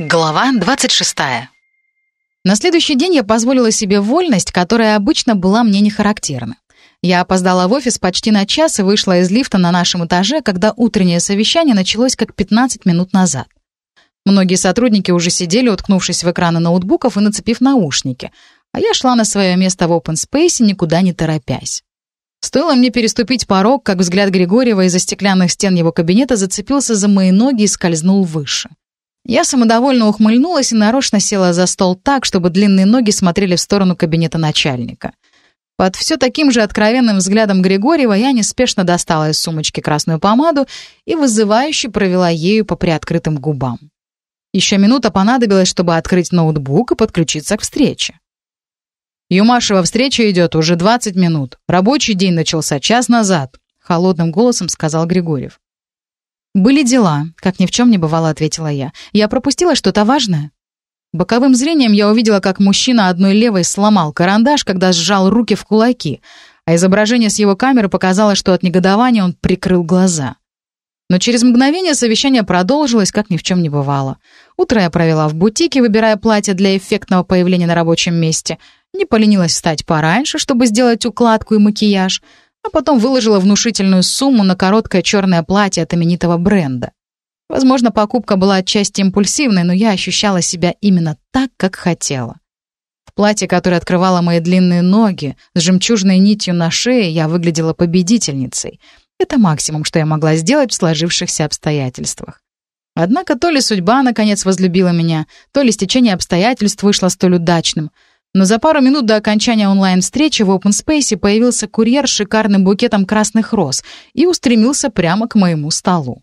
Глава 26. На следующий день я позволила себе вольность, которая обычно была мне не характерна. Я опоздала в офис почти на час и вышла из лифта на нашем этаже, когда утреннее совещание началось как 15 минут назад. Многие сотрудники уже сидели, уткнувшись в экраны ноутбуков и нацепив наушники, а я шла на свое место в open space, никуда не торопясь. Стоило мне переступить порог, как взгляд Григорьева из-за стеклянных стен его кабинета зацепился за мои ноги и скользнул выше. Я самодовольно ухмыльнулась и нарочно села за стол так, чтобы длинные ноги смотрели в сторону кабинета начальника. Под все таким же откровенным взглядом Григорьева я неспешно достала из сумочки красную помаду и вызывающе провела ею по приоткрытым губам. Еще минута понадобилась, чтобы открыть ноутбук и подключиться к встрече. «Юмашева встреча идет уже 20 минут. Рабочий день начался час назад», — холодным голосом сказал Григорьев. «Были дела», — как ни в чем не бывало, ответила я. «Я пропустила что-то важное?» Боковым зрением я увидела, как мужчина одной левой сломал карандаш, когда сжал руки в кулаки, а изображение с его камеры показало, что от негодования он прикрыл глаза. Но через мгновение совещание продолжилось, как ни в чем не бывало. Утро я провела в бутике, выбирая платье для эффектного появления на рабочем месте. Не поленилась встать пораньше, чтобы сделать укладку и макияж — а потом выложила внушительную сумму на короткое черное платье от именитого бренда. Возможно, покупка была отчасти импульсивной, но я ощущала себя именно так, как хотела. В платье, которое открывало мои длинные ноги, с жемчужной нитью на шее, я выглядела победительницей. Это максимум, что я могла сделать в сложившихся обстоятельствах. Однако то ли судьба наконец возлюбила меня, то ли стечение обстоятельств вышло столь удачным — но за пару минут до окончания онлайн-встречи в Open Space появился курьер с шикарным букетом красных роз и устремился прямо к моему столу.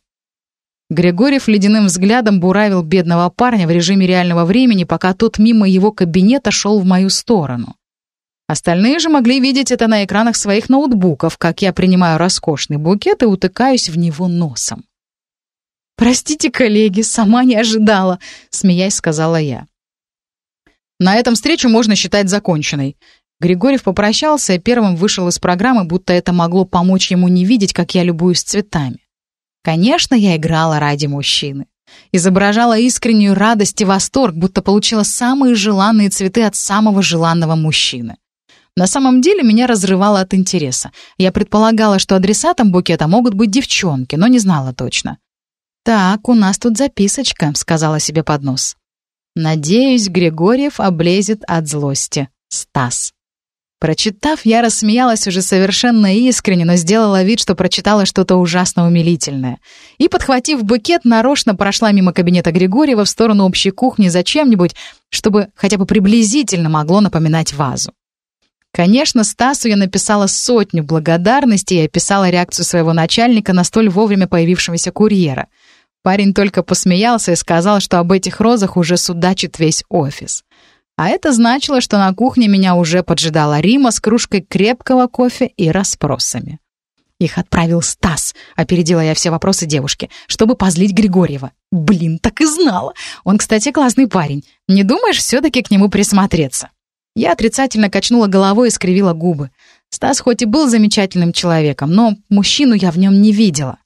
Григорьев ледяным взглядом буравил бедного парня в режиме реального времени, пока тот мимо его кабинета шел в мою сторону. Остальные же могли видеть это на экранах своих ноутбуков, как я принимаю роскошный букет и утыкаюсь в него носом. «Простите, коллеги, сама не ожидала», — смеясь сказала я. На этом встречу можно считать законченной. Григорьев попрощался и первым вышел из программы, будто это могло помочь ему не видеть, как я любуюсь цветами. Конечно, я играла ради мужчины. Изображала искреннюю радость и восторг, будто получила самые желанные цветы от самого желанного мужчины. На самом деле меня разрывало от интереса. Я предполагала, что адресатом букета могут быть девчонки, но не знала точно. «Так, у нас тут записочка», — сказала себе под нос. Надеюсь, Григорьев облезет от злости. Стас. Прочитав, я рассмеялась уже совершенно искренне, но сделала вид, что прочитала что-то ужасно умилительное. И, подхватив букет, нарочно прошла мимо кабинета Григорьева в сторону общей кухни за чем-нибудь, чтобы хотя бы приблизительно могло напоминать вазу. Конечно, Стасу я написала сотню благодарностей и описала реакцию своего начальника на столь вовремя появившегося курьера — Парень только посмеялся и сказал, что об этих розах уже судачит весь офис. А это значило, что на кухне меня уже поджидала Рима с кружкой крепкого кофе и расспросами. Их отправил Стас, опередила я все вопросы девушки, чтобы позлить Григорьева. Блин, так и знала. Он, кстати, классный парень. Не думаешь все-таки к нему присмотреться? Я отрицательно качнула головой и скривила губы. Стас хоть и был замечательным человеком, но мужчину я в нем не видела.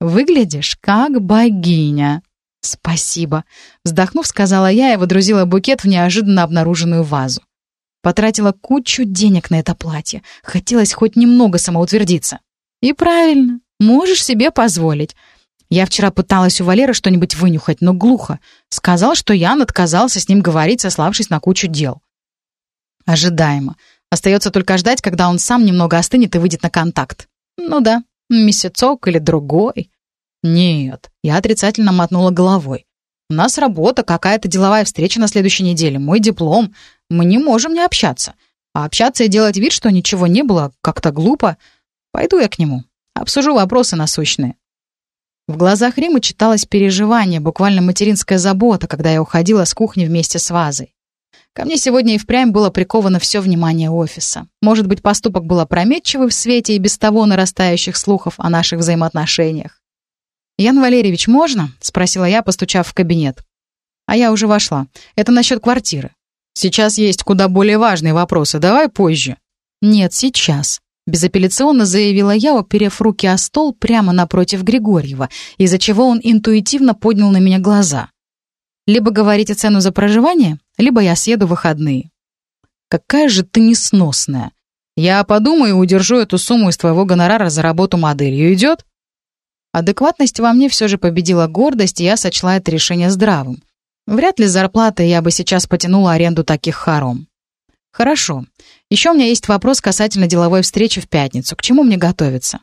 Выглядишь как богиня». «Спасибо», — вздохнув, сказала я и водрузила букет в неожиданно обнаруженную вазу. Потратила кучу денег на это платье. Хотелось хоть немного самоутвердиться. И правильно, можешь себе позволить. Я вчера пыталась у Валеры что-нибудь вынюхать, но глухо. Сказал, что Ян отказался с ним говорить, сославшись на кучу дел. Ожидаемо. Остается только ждать, когда он сам немного остынет и выйдет на контакт. Ну да, Месяцок или другой? Нет, я отрицательно мотнула головой. У нас работа, какая-то деловая встреча на следующей неделе, мой диплом. Мы не можем не общаться. А общаться и делать вид, что ничего не было, как-то глупо. Пойду я к нему. Обсужу вопросы насущные. В глазах Римы читалось переживание, буквально материнская забота, когда я уходила с кухни вместе с вазой. Ко мне сегодня и впрямь было приковано все внимание офиса. Может быть, поступок был опрометчивый в свете и без того нарастающих слухов о наших взаимоотношениях. «Ян Валерьевич, можно?» — спросила я, постучав в кабинет. А я уже вошла. Это насчет квартиры. Сейчас есть куда более важные вопросы. Давай позже. Нет, сейчас. Безапелляционно заявила я, уперев руки о стол прямо напротив Григорьева, из-за чего он интуитивно поднял на меня глаза. Либо говорите цену за проживание, либо я съеду в выходные». «Какая же ты несносная! Я подумаю и удержу эту сумму из твоего гонорара за работу моделью. Идет?» Адекватность во мне все же победила гордость, и я сочла это решение здравым. Вряд ли с зарплатой я бы сейчас потянула аренду таких хором. Хорошо. Еще у меня есть вопрос касательно деловой встречи в пятницу. К чему мне готовиться?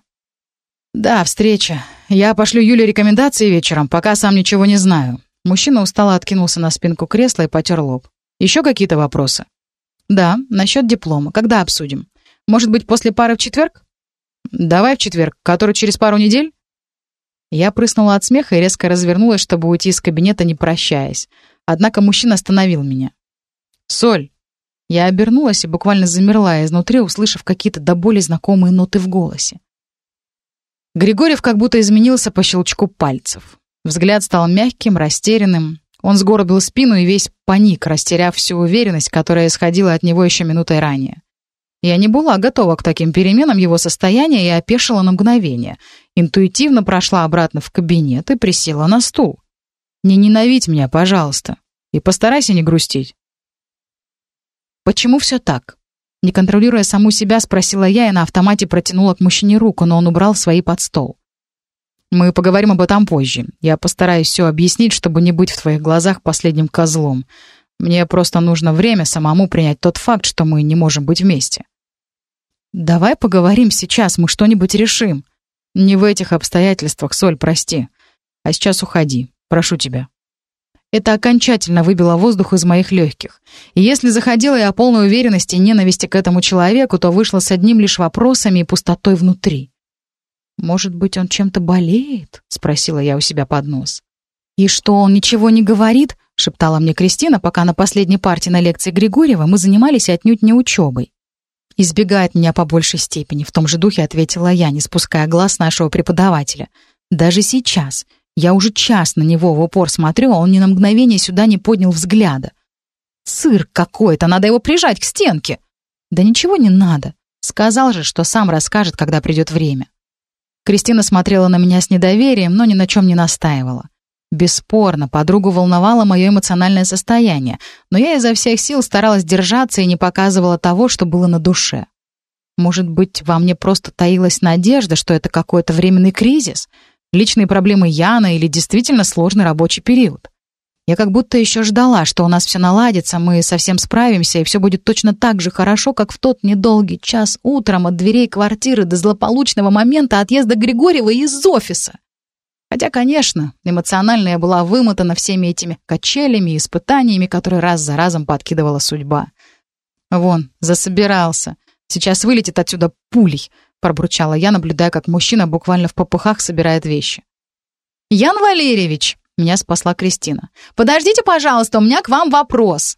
Да, встреча. Я пошлю Юле рекомендации вечером, пока сам ничего не знаю. Мужчина устало откинулся на спинку кресла и потер лоб. Еще какие-то вопросы? Да, насчет диплома. Когда обсудим? Может быть, после пары в четверг? Давай в четверг, который через пару недель? Я прыснула от смеха и резко развернулась, чтобы уйти из кабинета, не прощаясь. Однако мужчина остановил меня. «Соль!» Я обернулась и буквально замерла изнутри, услышав какие-то до боли знакомые ноты в голосе. Григорьев как будто изменился по щелчку пальцев. Взгляд стал мягким, растерянным. Он сгорбил спину и весь паник, растеряв всю уверенность, которая исходила от него еще минутой ранее. Я не была готова к таким переменам его состояния и опешила на мгновение. Интуитивно прошла обратно в кабинет и присела на стул. «Не ненавидь меня, пожалуйста. И постарайся не грустить». «Почему все так?» Не контролируя саму себя, спросила я и на автомате протянула к мужчине руку, но он убрал свои под стол. «Мы поговорим об этом позже. Я постараюсь все объяснить, чтобы не быть в твоих глазах последним козлом. Мне просто нужно время самому принять тот факт, что мы не можем быть вместе». «Давай поговорим сейчас, мы что-нибудь решим». «Не в этих обстоятельствах, Соль, прости. А сейчас уходи, прошу тебя». Это окончательно выбило воздух из моих легких. И если заходила я полной уверенности и ненависти к этому человеку, то вышла с одним лишь вопросами и пустотой внутри. «Может быть, он чем-то болеет?» — спросила я у себя под нос. «И что, он ничего не говорит?» — шептала мне Кристина, пока на последней партии на лекции Григорьева мы занимались отнюдь не учебой. «Избегает меня по большей степени», — в том же духе ответила я, не спуская глаз нашего преподавателя. «Даже сейчас. Я уже час на него в упор смотрю, а он ни на мгновение сюда не поднял взгляда. Сыр какой-то, надо его прижать к стенке». «Да ничего не надо. Сказал же, что сам расскажет, когда придет время». Кристина смотрела на меня с недоверием, но ни на чем не настаивала. Бесспорно, подругу волновало мое эмоциональное состояние, но я изо всех сил старалась держаться и не показывала того, что было на душе. Может быть, во мне просто таилась надежда, что это какой-то временный кризис, личные проблемы Яна или действительно сложный рабочий период. Я как будто еще ждала, что у нас все наладится, мы совсем справимся, и все будет точно так же хорошо, как в тот недолгий час утром от дверей квартиры до злополучного момента отъезда Григорьева из офиса. Хотя, конечно, эмоционально я была вымотана всеми этими качелями и испытаниями, которые раз за разом подкидывала судьба. «Вон, засобирался. Сейчас вылетит отсюда пулей», — пробурчала я, наблюдая, как мужчина буквально в попыхах собирает вещи. «Ян Валерьевич!» — меня спасла Кристина. «Подождите, пожалуйста, у меня к вам вопрос».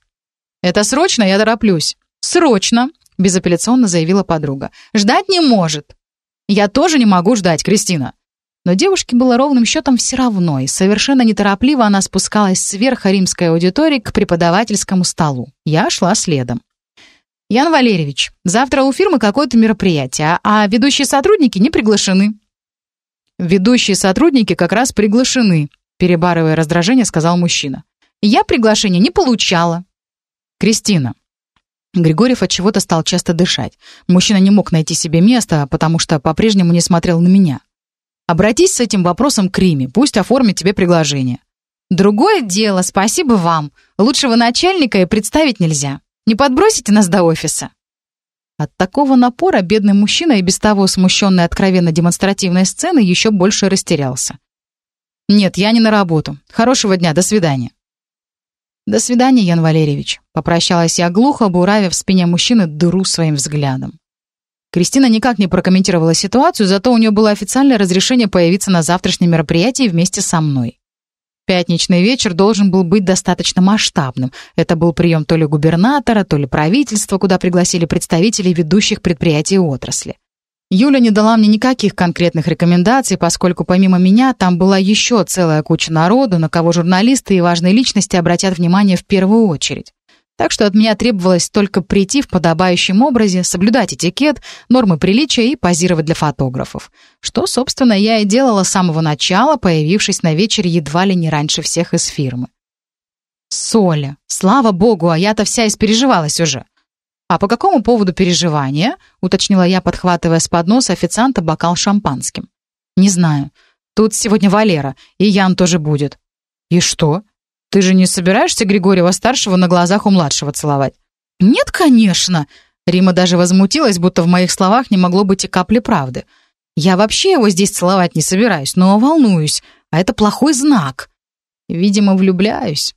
«Это срочно, я тороплюсь». «Срочно», — безапелляционно заявила подруга. «Ждать не может». «Я тоже не могу ждать, Кристина», но девушке было ровным счетом все равно, и совершенно неторопливо она спускалась сверху римской аудитории к преподавательскому столу. Я шла следом. «Ян Валерьевич, завтра у фирмы какое-то мероприятие, а ведущие сотрудники не приглашены». «Ведущие сотрудники как раз приглашены», перебарывая раздражение, сказал мужчина. «Я приглашение не получала». «Кристина». Григорьев от чего-то стал часто дышать. Мужчина не мог найти себе места, потому что по-прежнему не смотрел на меня. Обратись с этим вопросом к Риме, пусть оформит тебе приглашение. Другое дело, спасибо вам. Лучшего начальника и представить нельзя. Не подбросите нас до офиса. От такого напора бедный мужчина и без того смущенный откровенно демонстративной сцены еще больше растерялся. «Нет, я не на работу. Хорошего дня, до свидания». «До свидания, Ян Валерьевич», — попрощалась я глухо, буравив в спине мужчины дыру своим взглядом. Кристина никак не прокомментировала ситуацию, зато у нее было официальное разрешение появиться на завтрашнем мероприятии вместе со мной. Пятничный вечер должен был быть достаточно масштабным. Это был прием то ли губернатора, то ли правительства, куда пригласили представителей ведущих предприятий отрасли. Юля не дала мне никаких конкретных рекомендаций, поскольку помимо меня там была еще целая куча народу, на кого журналисты и важные личности обратят внимание в первую очередь. Так что от меня требовалось только прийти в подобающем образе, соблюдать этикет, нормы приличия и позировать для фотографов. Что, собственно, я и делала с самого начала, появившись на вечере едва ли не раньше всех из фирмы. «Соля, слава богу, а я-то вся испереживалась уже». «А по какому поводу переживания?» — уточнила я, подхватывая с подноса официанта бокал шампанским. «Не знаю. Тут сегодня Валера, и Ян тоже будет». «И что? Ты же не собираешься Григорьева-старшего на глазах у младшего целовать?» «Нет, конечно!» Рима даже возмутилась, будто в моих словах не могло быть и капли правды. «Я вообще его здесь целовать не собираюсь, но волнуюсь, а это плохой знак». «Видимо, влюбляюсь».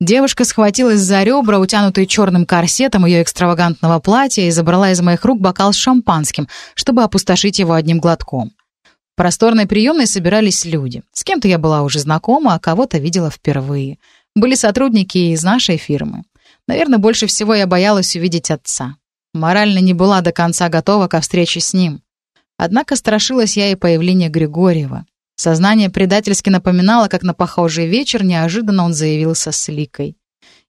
Девушка схватилась за ребра, утянутые черным корсетом ее экстравагантного платья, и забрала из моих рук бокал с шампанским, чтобы опустошить его одним глотком. В просторной приемной собирались люди. С кем-то я была уже знакома, а кого-то видела впервые. Были сотрудники из нашей фирмы. Наверное, больше всего я боялась увидеть отца. Морально не была до конца готова ко встрече с ним. Однако страшилась я и появления Григорьева. Сознание предательски напоминало, как на похожий вечер неожиданно он заявился с Ликой.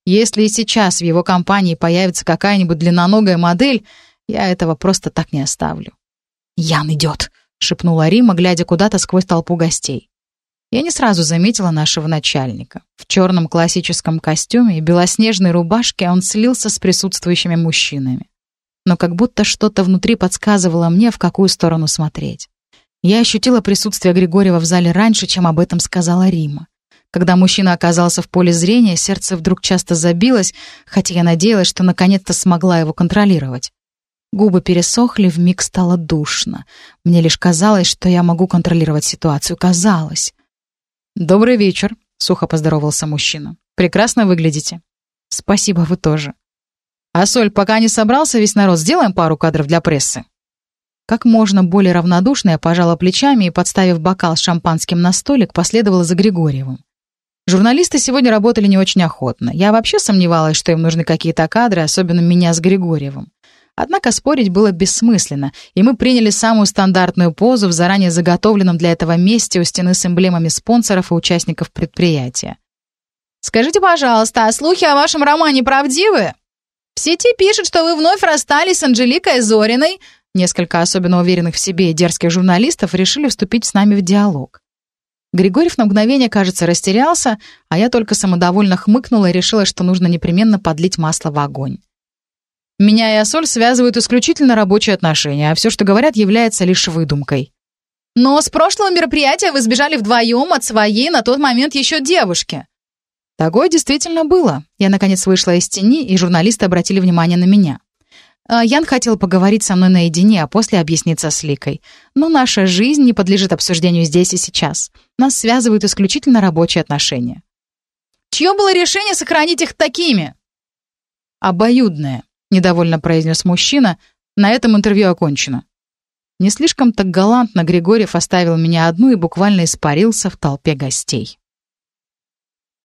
Если и сейчас в его компании появится какая-нибудь длинноногая модель, я этого просто так не оставлю. «Ян идет!» — шепнула Рима, глядя куда-то сквозь толпу гостей. Я не сразу заметила нашего начальника. В черном классическом костюме и белоснежной рубашке он слился с присутствующими мужчинами. Но как будто что-то внутри подсказывало мне, в какую сторону смотреть. Я ощутила присутствие Григорьева в зале раньше, чем об этом сказала Рима. Когда мужчина оказался в поле зрения, сердце вдруг часто забилось, хотя я надеялась, что наконец-то смогла его контролировать. Губы пересохли, вмиг стало душно. Мне лишь казалось, что я могу контролировать ситуацию. Казалось. «Добрый вечер», — сухо поздоровался мужчина. «Прекрасно выглядите». «Спасибо, вы тоже». «А Соль, пока не собрался весь народ, сделаем пару кадров для прессы». Как можно более равнодушно я пожала плечами и, подставив бокал с шампанским на столик, последовала за Григорьевым. Журналисты сегодня работали не очень охотно. Я вообще сомневалась, что им нужны какие-то кадры, особенно меня с Григорьевым. Однако спорить было бессмысленно, и мы приняли самую стандартную позу в заранее заготовленном для этого месте у стены с эмблемами спонсоров и участников предприятия. «Скажите, пожалуйста, а слухи о вашем романе правдивы?» «В сети пишут, что вы вновь расстались с Анжеликой Зориной», Несколько особенно уверенных в себе и дерзких журналистов решили вступить с нами в диалог. Григорьев на мгновение, кажется, растерялся, а я только самодовольно хмыкнула и решила, что нужно непременно подлить масло в огонь. Меня и Асоль связывают исключительно рабочие отношения, а все, что говорят, является лишь выдумкой. Но с прошлого мероприятия вы сбежали вдвоем от своей на тот момент еще девушки. Такое действительно было. Я, наконец, вышла из тени, и журналисты обратили внимание на меня. А, Ян хотел поговорить со мной наедине, а после объясниться с Ликой. Но наша жизнь не подлежит обсуждению здесь и сейчас. Нас связывают исключительно рабочие отношения. Чье было решение сохранить их такими? Обоюдное, недовольно произнес мужчина. На этом интервью окончено. Не слишком так галантно Григорьев оставил меня одну и буквально испарился в толпе гостей.